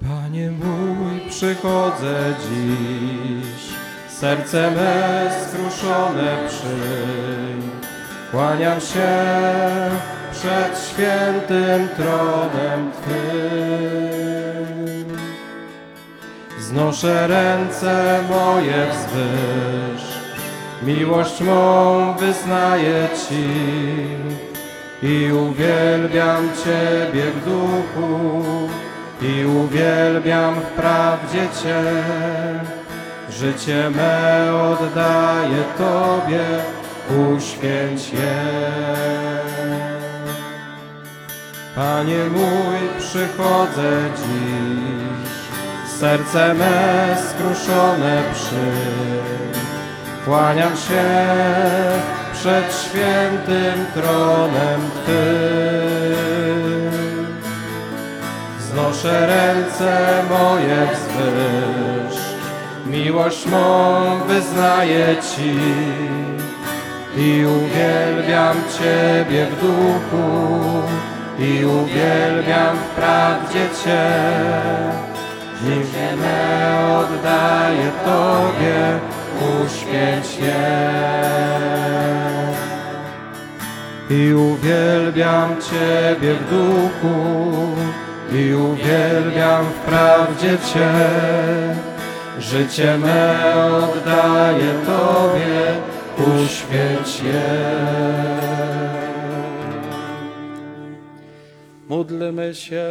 Panie mój, przychodzę dziś, serce me skruszone przyjm. Kłaniam się przed świętym tronem Twym. Znoszę ręce moje wzwyż, miłość mą wyznaję Ci i uwielbiam Ciebie w duchu i uwielbiam w prawdzie Cię. Życie me oddaję Tobie, uświęć je. Panie mój, przychodzę dziś, serce me skruszone przyjm. Kłaniam się przed świętym tronem Twym. Znoszę ręce moje wzwyż, miłość mą wyznaję Ci i uwielbiam Ciebie w duchu i uwielbiam w prawdzie Cię. Me oddaję Tobie, uświęć je. I uwielbiam Ciebie w duchu i uwielbiam w prawdzie Cię. Życie me oddaję Tobie, uświęć je. Módlmy się.